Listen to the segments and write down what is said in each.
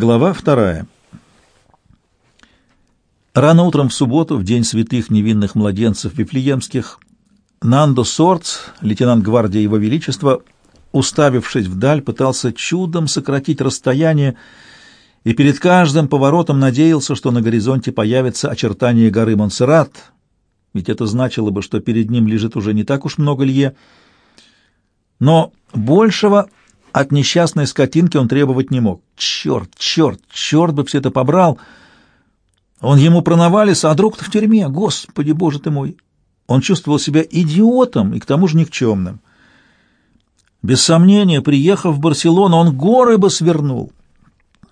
Глава вторая. Рано утром в субботу, в день святых невинных младенцев Вифлеемских, Нандо Сорц, лейтенант гвардии Его Величества, уставившись вдаль, пытался чудом сократить расстояние и перед каждым поворотом надеялся, что на горизонте появится очертание горы Монсеррат, ведь это значило бы, что перед ним лежит уже не так уж много лье. Но большего от несчастной скотинки он требовать не мог. Черт, черт, черт бы все это побрал! Он ему пронавалился, а друг-то в тюрьме, господи, боже ты мой! Он чувствовал себя идиотом и к тому же никчемным. Без сомнения, приехав в Барселону, он горы бы свернул.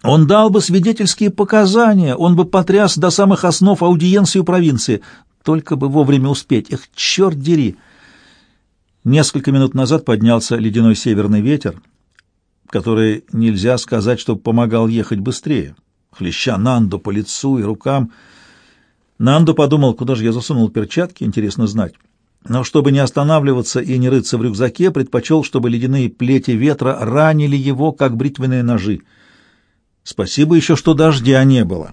Он дал бы свидетельские показания, он бы потряс до самых основ аудиенцию провинции, только бы вовремя успеть. Эх, черт дери! Несколько минут назад поднялся ледяной северный ветер — который нельзя сказать, чтобы помогал ехать быстрее, хлеща Нанду по лицу и рукам. Нанду подумал, куда же я засунул перчатки, интересно знать. Но чтобы не останавливаться и не рыться в рюкзаке, предпочел, чтобы ледяные плети ветра ранили его, как бритвенные ножи. Спасибо еще, что дождя не было.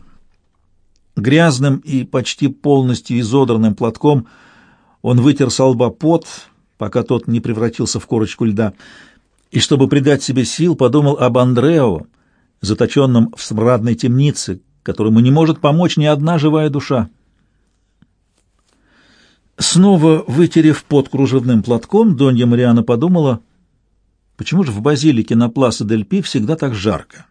Грязным и почти полностью изодранным платком он вытер со лба пот, пока тот не превратился в корочку льда — и, чтобы придать себе сил, подумал об Андрео, заточенном в смрадной темнице, которому не может помочь ни одна живая душа. Снова вытерев под кружевным платком, Донья Мариана подумала, почему же в базилике на Пласа дель Пи всегда так жарко?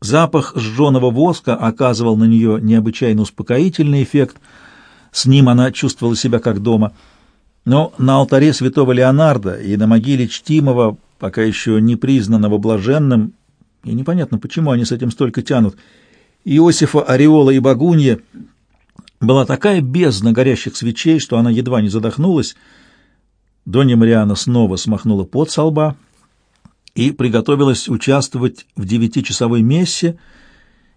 Запах сжженного воска оказывал на нее необычайно успокоительный эффект, с ним она чувствовала себя как дома — но на алтаре святого Леонарда и на могиле чтимого, пока еще не признанного блаженным, и непонятно, почему они с этим столько тянут, Иосифа, Ореола и Багунья, была такая бездна горящих свечей, что она едва не задохнулась. Донья Мариана снова смахнула пот со лба и приготовилась участвовать в девятичасовой мессе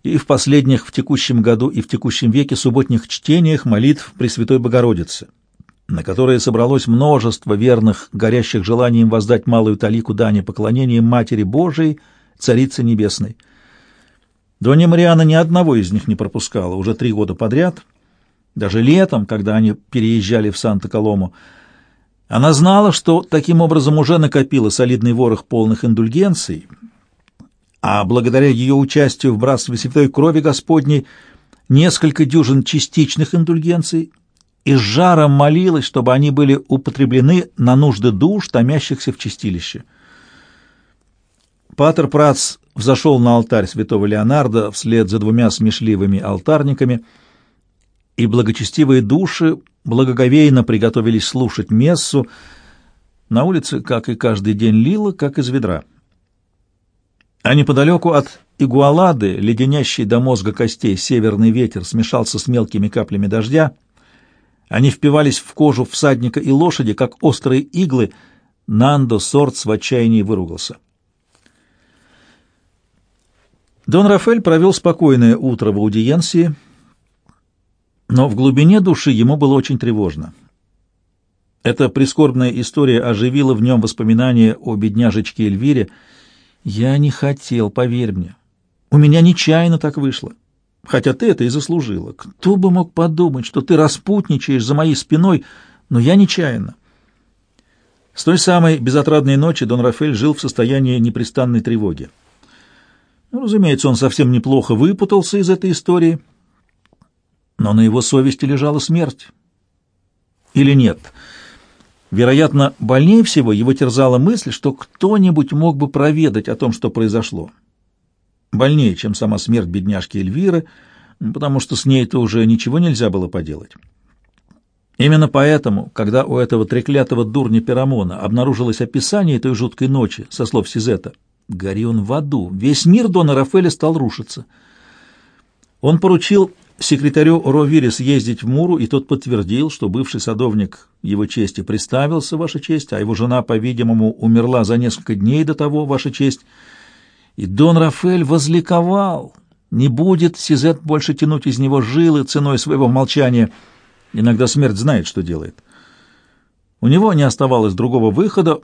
и в последних в текущем году и в текущем веке субботних чтениях молитв Пресвятой Богородицы на которые собралось множество верных, горящих желанием воздать малую талику дани поклонения Матери Божией, Царице Небесной. Донья Мариана ни одного из них не пропускала уже три года подряд, даже летом, когда они переезжали в Санта-Колому. Она знала, что таким образом уже накопила солидный ворох полных индульгенций, а благодаря ее участию в братстве Святой Крови Господней несколько дюжин частичных индульгенций и с жаром молилась, чтобы они были употреблены на нужды душ, томящихся в чистилище. Патер Прац взошел на алтарь святого Леонарда вслед за двумя смешливыми алтарниками, и благочестивые души благоговейно приготовились слушать мессу. На улице, как и каждый день, лило, как из ведра. А неподалеку от Игуалады, леденящий до мозга костей северный ветер, смешался с мелкими каплями дождя — они впивались в кожу всадника и лошади, как острые иглы. Нандо Сортс в отчаянии выругался. Дон Рафель провел спокойное утро в аудиенции, но в глубине души ему было очень тревожно. Эта прискорбная история оживила в нем воспоминания о бедняжечке Эльвире. «Я не хотел, поверь мне. У меня нечаянно так вышло хотя ты это и заслужила. Кто бы мог подумать, что ты распутничаешь за моей спиной, но я нечаянно. С той самой безотрадной ночи Дон Рафель жил в состоянии непрестанной тревоги. Ну, разумеется, он совсем неплохо выпутался из этой истории, но на его совести лежала смерть. Или нет? Вероятно, больнее всего его терзала мысль, что кто-нибудь мог бы проведать о том, что произошло больнее, чем сама смерть бедняжки Эльвиры, потому что с ней-то уже ничего нельзя было поделать. Именно поэтому, когда у этого треклятого дурня Пирамона обнаружилось описание той жуткой ночи, со слов Сизета, «Гори он в аду, весь мир Дона Рафаэля стал рушиться». Он поручил секретарю Ровире съездить в Муру, и тот подтвердил, что бывший садовник его чести представился, Ваша честь, а его жена, по-видимому, умерла за несколько дней до того, Ваша честь, и Дон Рафаэль возликовал. Не будет Сизет больше тянуть из него жилы ценой своего молчания. Иногда смерть знает, что делает. У него не оставалось другого выхода.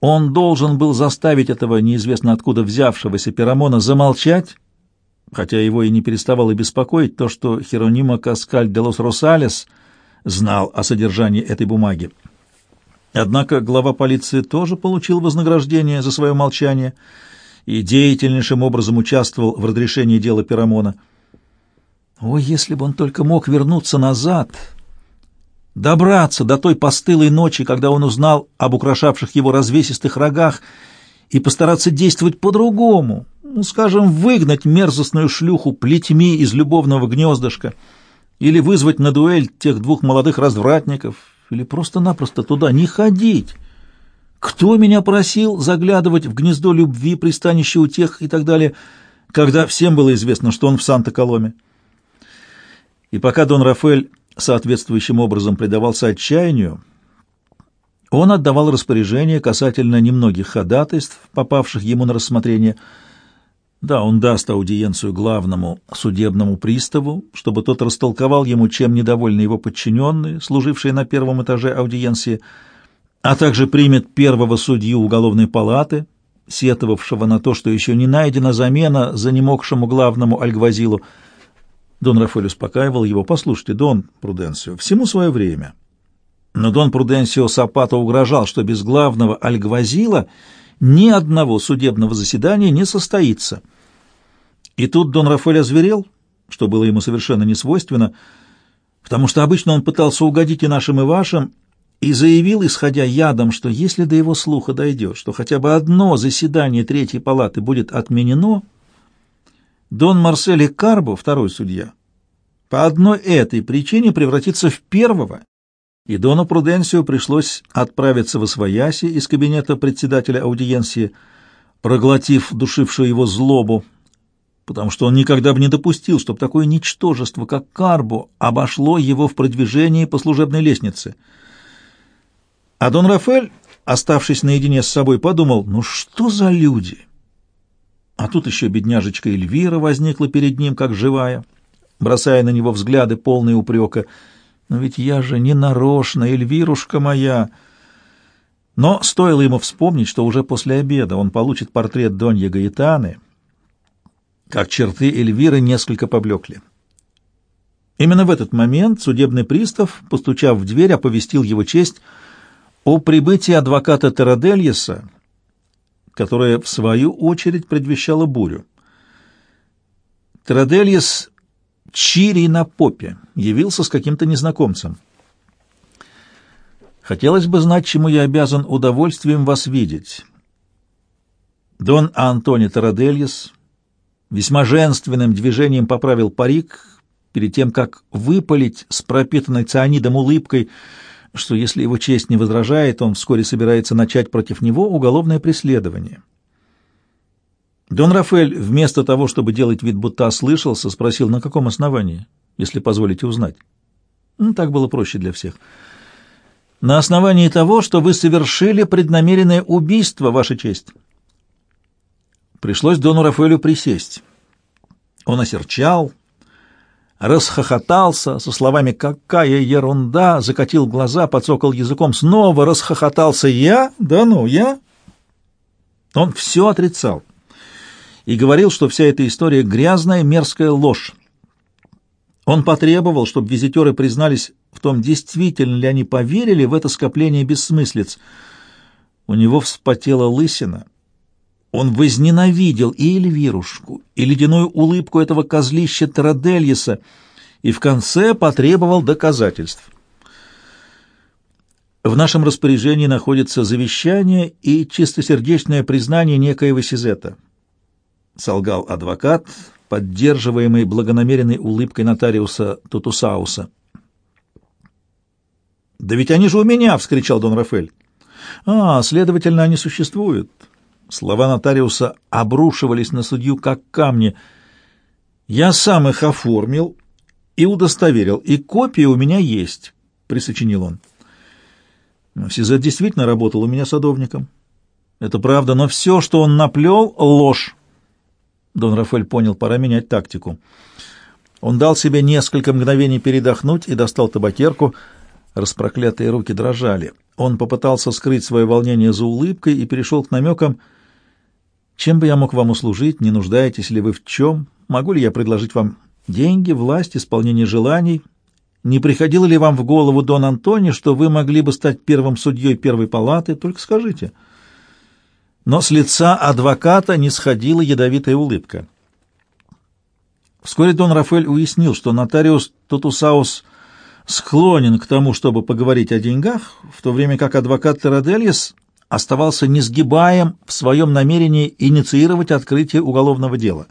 Он должен был заставить этого неизвестно откуда взявшегося Пирамона замолчать, хотя его и не переставало беспокоить то, что Херонима Каскаль де лос Росалес знал о содержании этой бумаги. Однако глава полиции тоже получил вознаграждение за свое молчание и деятельнейшим образом участвовал в разрешении дела Пирамона. О, если бы он только мог вернуться назад, добраться до той постылой ночи, когда он узнал об украшавших его развесистых рогах, и постараться действовать по-другому, ну, скажем, выгнать мерзостную шлюху плетьми из любовного гнездышка или вызвать на дуэль тех двух молодых развратников, или просто-напросто туда не ходить. Кто меня просил заглядывать в гнездо любви, пристанище утех и так далее, когда всем было известно, что он в Санта-Коломе? И пока Дон Рафаэль соответствующим образом предавался отчаянию, он отдавал распоряжение касательно немногих ходатайств, попавших ему на рассмотрение. Да, он даст аудиенцию главному судебному приставу, чтобы тот растолковал ему, чем недовольны его подчиненные, служившие на первом этаже аудиенции, а также примет первого судью уголовной палаты, сетовавшего на то, что еще не найдена замена за немогшему главному альгвазилу. Дон Рафаэль успокаивал его. «Послушайте, Дон Пруденсио, всему свое время». Но Дон Пруденсио Сапато угрожал, что без главного альгвазила ни одного судебного заседания не состоится. И тут Дон Рафаэль озверел, что было ему совершенно не свойственно, потому что обычно он пытался угодить и нашим, и вашим, и заявил, исходя ядом, что если до его слуха дойдет, что хотя бы одно заседание Третьей палаты будет отменено, Дон Марсель Карбо, второй судья, по одной этой причине превратится в первого и Дону Пруденсио пришлось отправиться в Освояси из кабинета председателя аудиенции, проглотив душившую его злобу, потому что он никогда бы не допустил, чтобы такое ничтожество, как Карбо, обошло его в продвижении по служебной лестнице. А Дон Рафель, оставшись наедине с собой, подумал, ну что за люди? А тут еще бедняжечка Эльвира возникла перед ним, как живая, бросая на него взгляды, полные упрека — но ведь я же не нарочно, Эльвирушка моя. Но стоило ему вспомнить, что уже после обеда он получит портрет Донья Гаэтаны, как черты Эльвиры несколько поблекли. Именно в этот момент судебный пристав, постучав в дверь, оповестил его честь о прибытии адвоката Терадельеса, которая, в свою очередь, предвещала бурю. Терадельес Чири на попе, явился с каким-то незнакомцем. Хотелось бы знать, чему я обязан удовольствием вас видеть. Дон Антони Тарадельес весьма женственным движением поправил парик перед тем, как выпалить с пропитанной цианидом улыбкой, что если его честь не возражает, он вскоре собирается начать против него уголовное преследование. Дон Рафаэль, вместо того, чтобы делать вид, будто ослышался, спросил, на каком основании, если позволите узнать. Ну, так было проще для всех. На основании того, что вы совершили преднамеренное убийство, Ваша честь. Пришлось Дону Рафаэлю присесть. Он осерчал, расхохотался со словами «какая ерунда!», закатил глаза, подсокал языком, снова расхохотался «я? Да ну, я?» Он все отрицал и говорил, что вся эта история грязная, мерзкая ложь. Он потребовал, чтобы визитеры признались в том, действительно ли они поверили в это скопление бессмыслиц. У него вспотела лысина. Он возненавидел и Эльвирушку, и ледяную улыбку этого козлища Тарадельеса, и в конце потребовал доказательств. В нашем распоряжении находится завещание и чистосердечное признание некоего Сизета —— солгал адвокат, поддерживаемый благонамеренной улыбкой нотариуса Тутусауса. «Да ведь они же у меня!» — вскричал Дон Рафель. «А, следовательно, они существуют». Слова нотариуса обрушивались на судью, как камни. «Я сам их оформил и удостоверил, и копии у меня есть», — присочинил он. Сизет действительно работал у меня садовником. Это правда, но все, что он наплел, — ложь. Дон Рафаэль понял, пора менять тактику. Он дал себе несколько мгновений передохнуть и достал табакерку. Распроклятые руки дрожали. Он попытался скрыть свое волнение за улыбкой и перешел к намекам. «Чем бы я мог вам услужить? Не нуждаетесь ли вы в чем? Могу ли я предложить вам деньги, власть, исполнение желаний? Не приходило ли вам в голову, Дон Антони, что вы могли бы стать первым судьей первой палаты? Только скажите». Но с лица адвоката не сходила ядовитая улыбка. Вскоре Дон Рафаэль уяснил, что нотариус Тутусаус склонен к тому, чтобы поговорить о деньгах, в то время как адвокат Терадельес оставался несгибаем в своем намерении инициировать открытие уголовного дела.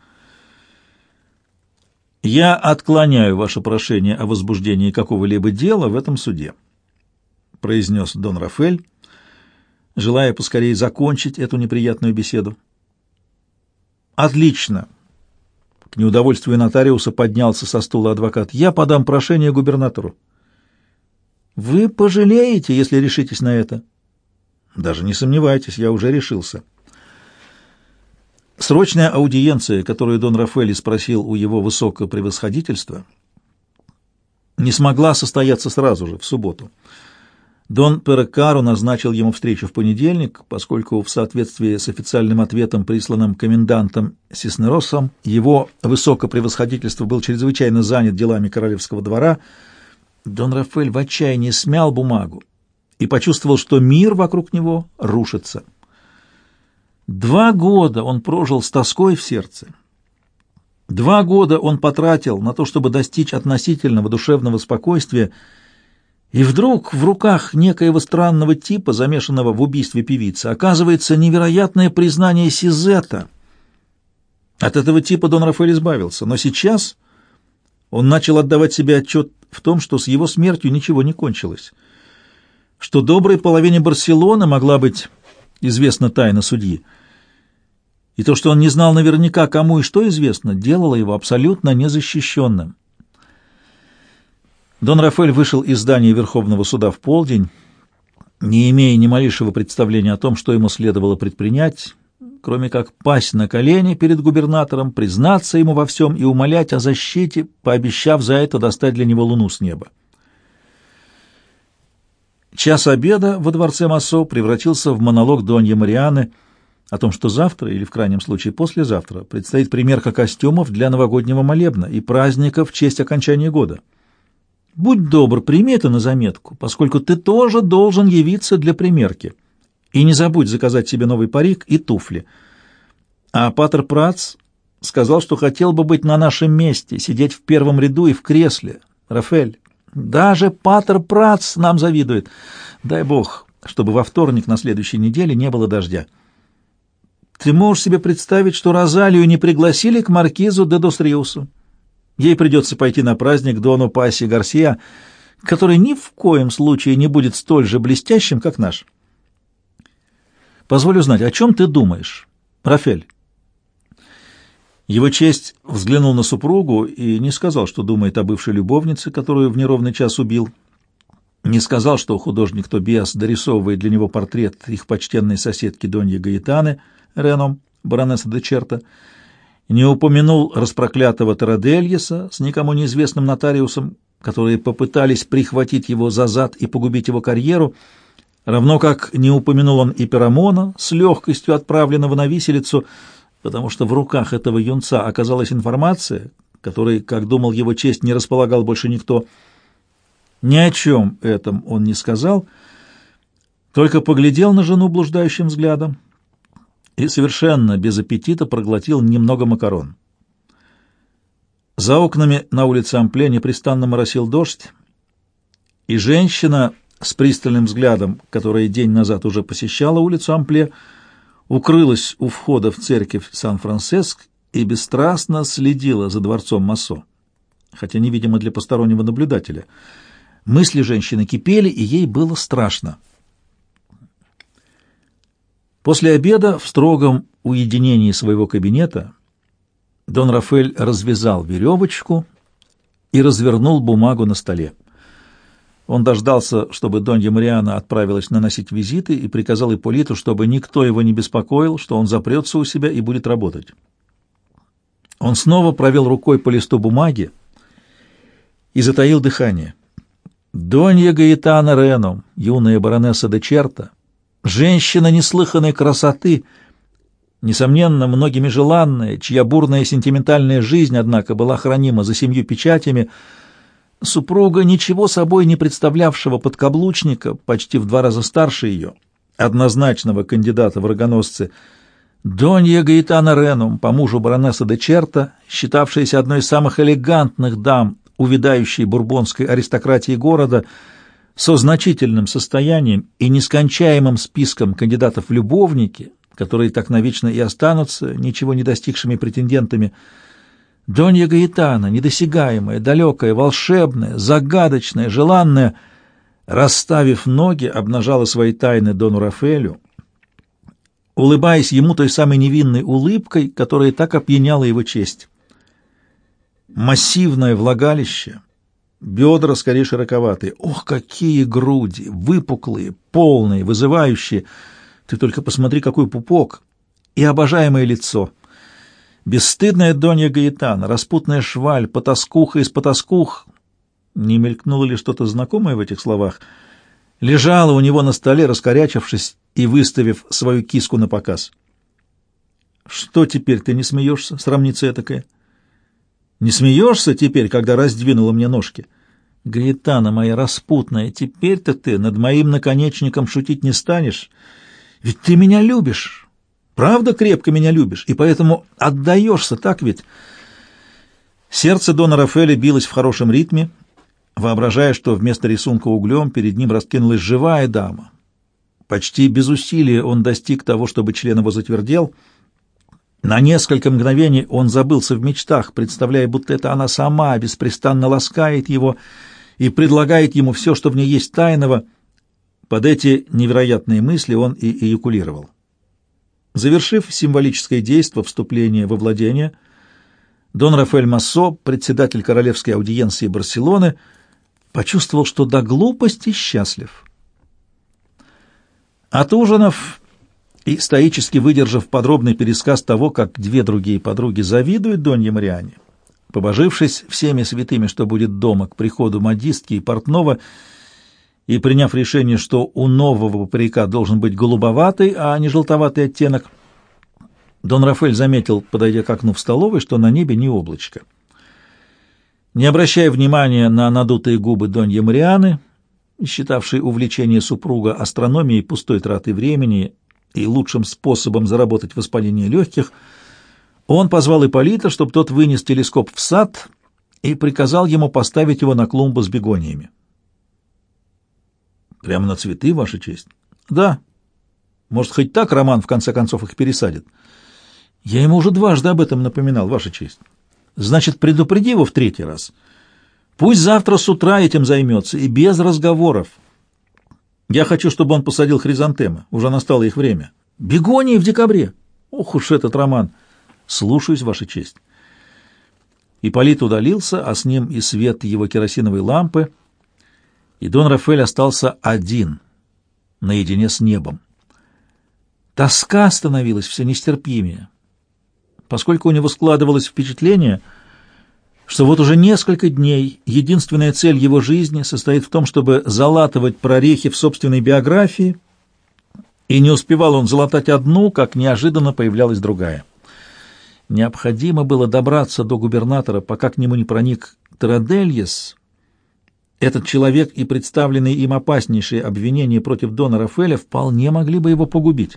«Я отклоняю ваше прошение о возбуждении какого-либо дела в этом суде», произнес Дон Рафель, желая поскорее закончить эту неприятную беседу. «Отлично!» К неудовольствию нотариуса поднялся со стула адвокат. «Я подам прошение губернатору». «Вы пожалеете, если решитесь на это?» «Даже не сомневайтесь, я уже решился». Срочная аудиенция, которую Дон Рафаэль спросил у его высокопревосходительства, не смогла состояться сразу же, в субботу. Дон Перекару назначил ему встречу в понедельник, поскольку в соответствии с официальным ответом, присланным комендантом Сиснеросом, его высокопревосходительство был чрезвычайно занят делами королевского двора. Дон Рафаэль в отчаянии смял бумагу и почувствовал, что мир вокруг него рушится. Два года он прожил с тоской в сердце. Два года он потратил на то, чтобы достичь относительного душевного спокойствия, и вдруг в руках некоего странного типа, замешанного в убийстве певицы, оказывается невероятное признание Сизета. От этого типа Дон Рафаэль избавился, но сейчас он начал отдавать себе отчет в том, что с его смертью ничего не кончилось, что доброй половине Барселоны могла быть известна тайна судьи, и то, что он не знал наверняка, кому и что известно, делало его абсолютно незащищенным. Дон Рафаэль вышел из здания Верховного суда в полдень, не имея ни малейшего представления о том, что ему следовало предпринять, кроме как пасть на колени перед губернатором, признаться ему во всем и умолять о защите, пообещав за это достать для него луну с неба. Час обеда во дворце Массо превратился в монолог Донья Марианы о том, что завтра, или в крайнем случае послезавтра, предстоит примерка костюмов для новогоднего молебна и праздника в честь окончания года. Будь добр, прими это на заметку, поскольку ты тоже должен явиться для примерки. И не забудь заказать себе новый парик и туфли. А Патер Прац сказал, что хотел бы быть на нашем месте, сидеть в первом ряду и в кресле. Рафель, даже Патер Прац нам завидует. Дай бог, чтобы во вторник на следующей неделе не было дождя. Ты можешь себе представить, что Розалию не пригласили к маркизу де Достриусу? Ей придется пойти на праздник Дону Паси Гарсия, который ни в коем случае не будет столь же блестящим, как наш. Позволю знать, о чем ты думаешь, Рафель? Его честь взглянул на супругу и не сказал, что думает о бывшей любовнице, которую в неровный час убил. Не сказал, что художник Тобиас дорисовывает для него портрет их почтенной соседки Доньи Гаэтаны, Реном, баронесса де Черта, не упомянул распроклятого Тарадельеса с никому неизвестным нотариусом, которые попытались прихватить его за зад и погубить его карьеру, равно как не упомянул он и Перамона, с легкостью отправленного на виселицу, потому что в руках этого юнца оказалась информация, которой, как думал его честь, не располагал больше никто. Ни о чем этом он не сказал, только поглядел на жену блуждающим взглядом, и совершенно без аппетита проглотил немного макарон. За окнами на улице Ампле непрестанно моросил дождь, и женщина с пристальным взглядом, которая день назад уже посещала улицу Ампле, укрылась у входа в церковь Сан-Франциск и бесстрастно следила за дворцом Массо, хотя невидимо для постороннего наблюдателя. Мысли женщины кипели, и ей было страшно. После обеда в строгом уединении своего кабинета Дон Рафель развязал веревочку и развернул бумагу на столе. Он дождался, чтобы Донья Мариана отправилась наносить визиты и приказал Ипполиту, чтобы никто его не беспокоил, что он запрется у себя и будет работать. Он снова провел рукой по листу бумаги и затаил дыхание. Донья Гаэтана Рено, юная баронесса де Черта, женщина неслыханной красоты, несомненно, многими желанная, чья бурная сентиментальная жизнь, однако, была хранима за семью печатями, супруга ничего собой не представлявшего подкаблучника, почти в два раза старше ее, однозначного кандидата в рогоносцы, Донья Гаэтана Ренум, по мужу баронесса де Черта, считавшаяся одной из самых элегантных дам увядающей бурбонской аристократии города, со значительным состоянием и нескончаемым списком кандидатов в любовники, которые так навечно и останутся ничего не достигшими претендентами, Донья Гаэтана, недосягаемая, далекая, волшебная, загадочная, желанная, расставив ноги, обнажала свои тайны Дону Рафелю, улыбаясь ему той самой невинной улыбкой, которая так опьяняла его честь массивное влагалище, бедра скорее широковатые. Ох, какие груди! Выпуклые, полные, вызывающие. Ты только посмотри, какой пупок! И обожаемое лицо. Бесстыдная Донья Гаэтана, распутная шваль, потаскуха из потаскух. Не мелькнуло ли что-то знакомое в этих словах? Лежала у него на столе, раскорячившись и выставив свою киску на показ. «Что теперь ты не смеешься, срамница этакая?» Не смеешься теперь, когда раздвинула мне ножки? Гаэтана моя распутная, теперь-то ты над моим наконечником шутить не станешь. Ведь ты меня любишь, правда крепко меня любишь, и поэтому отдаешься, так ведь? Сердце Дона Рафаэля билось в хорошем ритме, воображая, что вместо рисунка углем перед ним раскинулась живая дама. Почти без усилия он достиг того, чтобы член его затвердел — на несколько мгновений он забылся в мечтах, представляя, будто это она сама беспрестанно ласкает его и предлагает ему все, что в ней есть тайного. Под эти невероятные мысли он и эякулировал. Завершив символическое действие вступления во владение, Дон Рафаэль Массо, председатель королевской аудиенции Барселоны, почувствовал, что до глупости счастлив. От ужинов и, стоически выдержав подробный пересказ того, как две другие подруги завидуют Донье Мариане, побожившись всеми святыми, что будет дома к приходу модистки и портного, и приняв решение, что у нового парика должен быть голубоватый, а не желтоватый оттенок, Дон Рафаэль заметил, подойдя к окну в столовой, что на небе не облачко. Не обращая внимания на надутые губы Донья Марианы, считавшей увлечение супруга астрономией пустой тратой времени и лучшим способом заработать воспаление легких, он позвал Ипполита, чтобы тот вынес телескоп в сад и приказал ему поставить его на клумбу с бегониями. «Прямо на цветы, Ваша честь?» «Да. Может, хоть так Роман в конце концов их пересадит?» «Я ему уже дважды об этом напоминал, Ваша честь. Значит, предупреди его в третий раз. Пусть завтра с утра этим займется, и без разговоров». Я хочу, чтобы он посадил хризантемы. Уже настало их время. Бегонии в декабре. Ох уж этот роман. Слушаюсь, Ваша честь. Ипполит удалился, а с ним и свет его керосиновой лампы, и Дон Рафаэль остался один, наедине с небом. Тоска становилась все нестерпимее, поскольку у него складывалось впечатление — что вот уже несколько дней единственная цель его жизни состоит в том, чтобы залатывать прорехи в собственной биографии, и не успевал он залатать одну, как неожиданно появлялась другая. Необходимо было добраться до губернатора, пока к нему не проник Традельес. Этот человек и представленные им опаснейшие обвинения против Дона Рафеля вполне могли бы его погубить.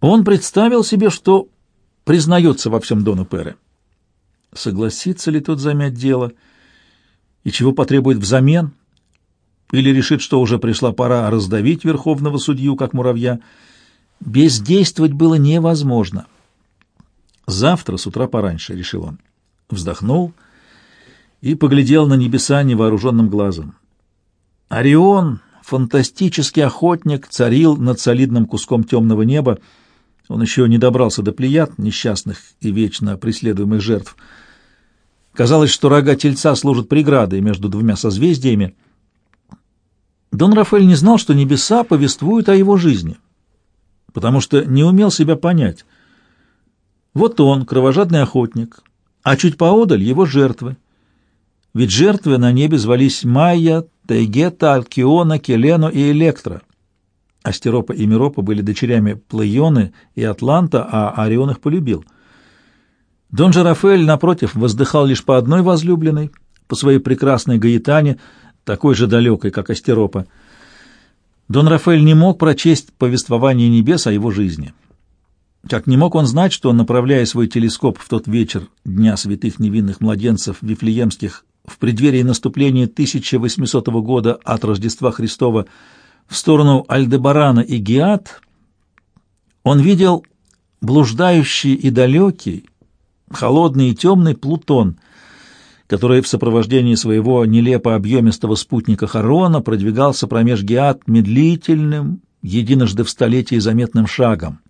Он представил себе, что признается во всем Дону Пере. Согласится ли тот замять дело? И чего потребует взамен? Или решит, что уже пришла пора раздавить верховного судью, как муравья? Бездействовать было невозможно. Завтра с утра пораньше, — решил он. Вздохнул и поглядел на небеса невооруженным глазом. Орион, фантастический охотник, царил над солидным куском темного неба. Он еще не добрался до плеяд, несчастных и вечно преследуемых жертв — Казалось, что рога тельца служат преградой между двумя созвездиями. Дон Рафаэль не знал, что небеса повествуют о его жизни, потому что не умел себя понять. Вот он, кровожадный охотник, а чуть поодаль его жертвы. Ведь жертвы на небе звались Майя, Тайгета, Алкиона, Келено и Электра. Астеропа и Миропа были дочерями Плеоны и Атланта, а Орион их полюбил. Дон же Рафаэль, напротив, воздыхал лишь по одной возлюбленной, по своей прекрасной Гаитане, такой же далекой, как Астеропа. Дон Рафаэль не мог прочесть повествование небес о его жизни. Как не мог он знать, что, направляя свой телескоп в тот вечер Дня святых невинных младенцев Вифлеемских в преддверии наступления 1800 года от Рождества Христова в сторону Альдебарана и Гиат, он видел блуждающий и далекий, холодный и темный Плутон, который в сопровождении своего нелепо объемистого спутника Харона продвигался промеж Гиат медлительным, единожды в столетии заметным шагом.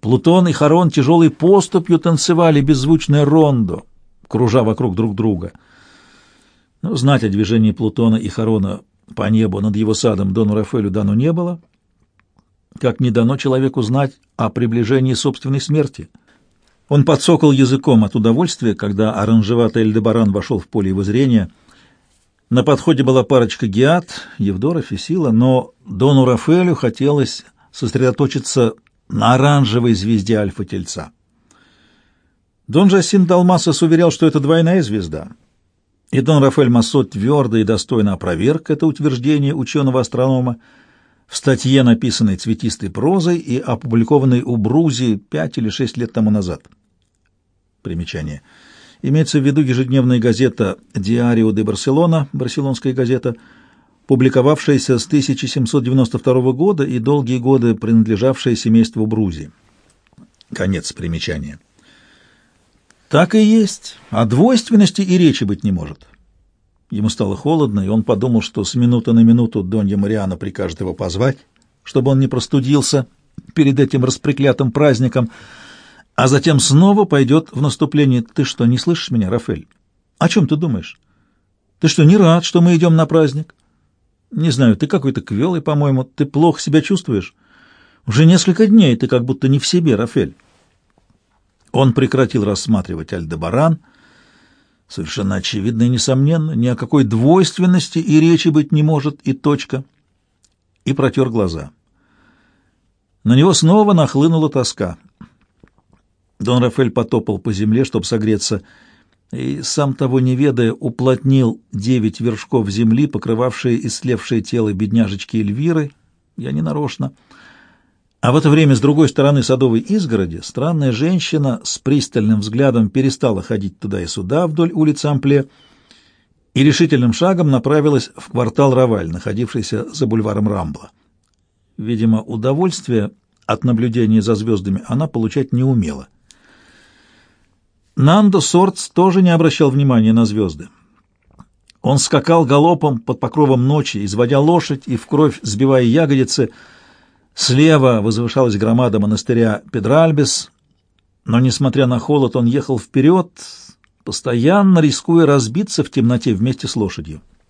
Плутон и Харон тяжелой поступью танцевали беззвучное рондо, кружа вокруг друг друга. Но знать о движении Плутона и Харона по небу над его садом Дону Рафаэлю дано не было, как не дано человеку знать о приближении собственной смерти. Он подсокал языком от удовольствия, когда оранжеватый Эльдебаран вошел в поле его зрения. На подходе была парочка геат, Евдоров и Сила, но Дону Рафаэлю хотелось сосредоточиться на оранжевой звезде Альфа-Тельца. Дон Жасин Далмасос уверял, что это двойная звезда. И Дон Рафаэль Массо твердо и достойно опроверг это утверждение ученого-астронома в статье, написанной цветистой прозой и опубликованной у Брузи пять или шесть лет тому назад. Примечание. Имеется в виду ежедневная газета «Диарио де Барселона», барселонская газета, публиковавшаяся с 1792 года и долгие годы принадлежавшая семейству Брузи. Конец примечания. Так и есть. О двойственности и речи быть не может. Ему стало холодно, и он подумал, что с минуты на минуту Донья Мариана прикажет его позвать, чтобы он не простудился перед этим распреклятым праздником, а затем снова пойдет в наступление. Ты что, не слышишь меня, Рафель? О чем ты думаешь? Ты что, не рад, что мы идем на праздник? Не знаю, ты какой-то квелый, по-моему. Ты плохо себя чувствуешь? Уже несколько дней ты как будто не в себе, Рафель. Он прекратил рассматривать Альдебаран. Совершенно очевидно и несомненно, ни о какой двойственности и речи быть не может, и точка. И протер глаза. На него снова нахлынула тоска. Дон Рафель потопал по земле, чтобы согреться, и, сам того не ведая, уплотнил девять вершков земли, покрывавшие истлевшее тело бедняжечки Эльвиры. Я не нарочно. А в это время с другой стороны садовой изгороди странная женщина с пристальным взглядом перестала ходить туда и сюда вдоль улицы Ампле и решительным шагом направилась в квартал Раваль, находившийся за бульваром Рамбла. Видимо, удовольствие от наблюдения за звездами она получать не умела. Нандо Сортс тоже не обращал внимания на звезды. Он скакал галопом под покровом ночи, изводя лошадь и в кровь сбивая ягодицы, Слева возвышалась громада монастыря Педральбес, но, несмотря на холод, он ехал вперед, постоянно рискуя разбиться в темноте вместе с лошадью.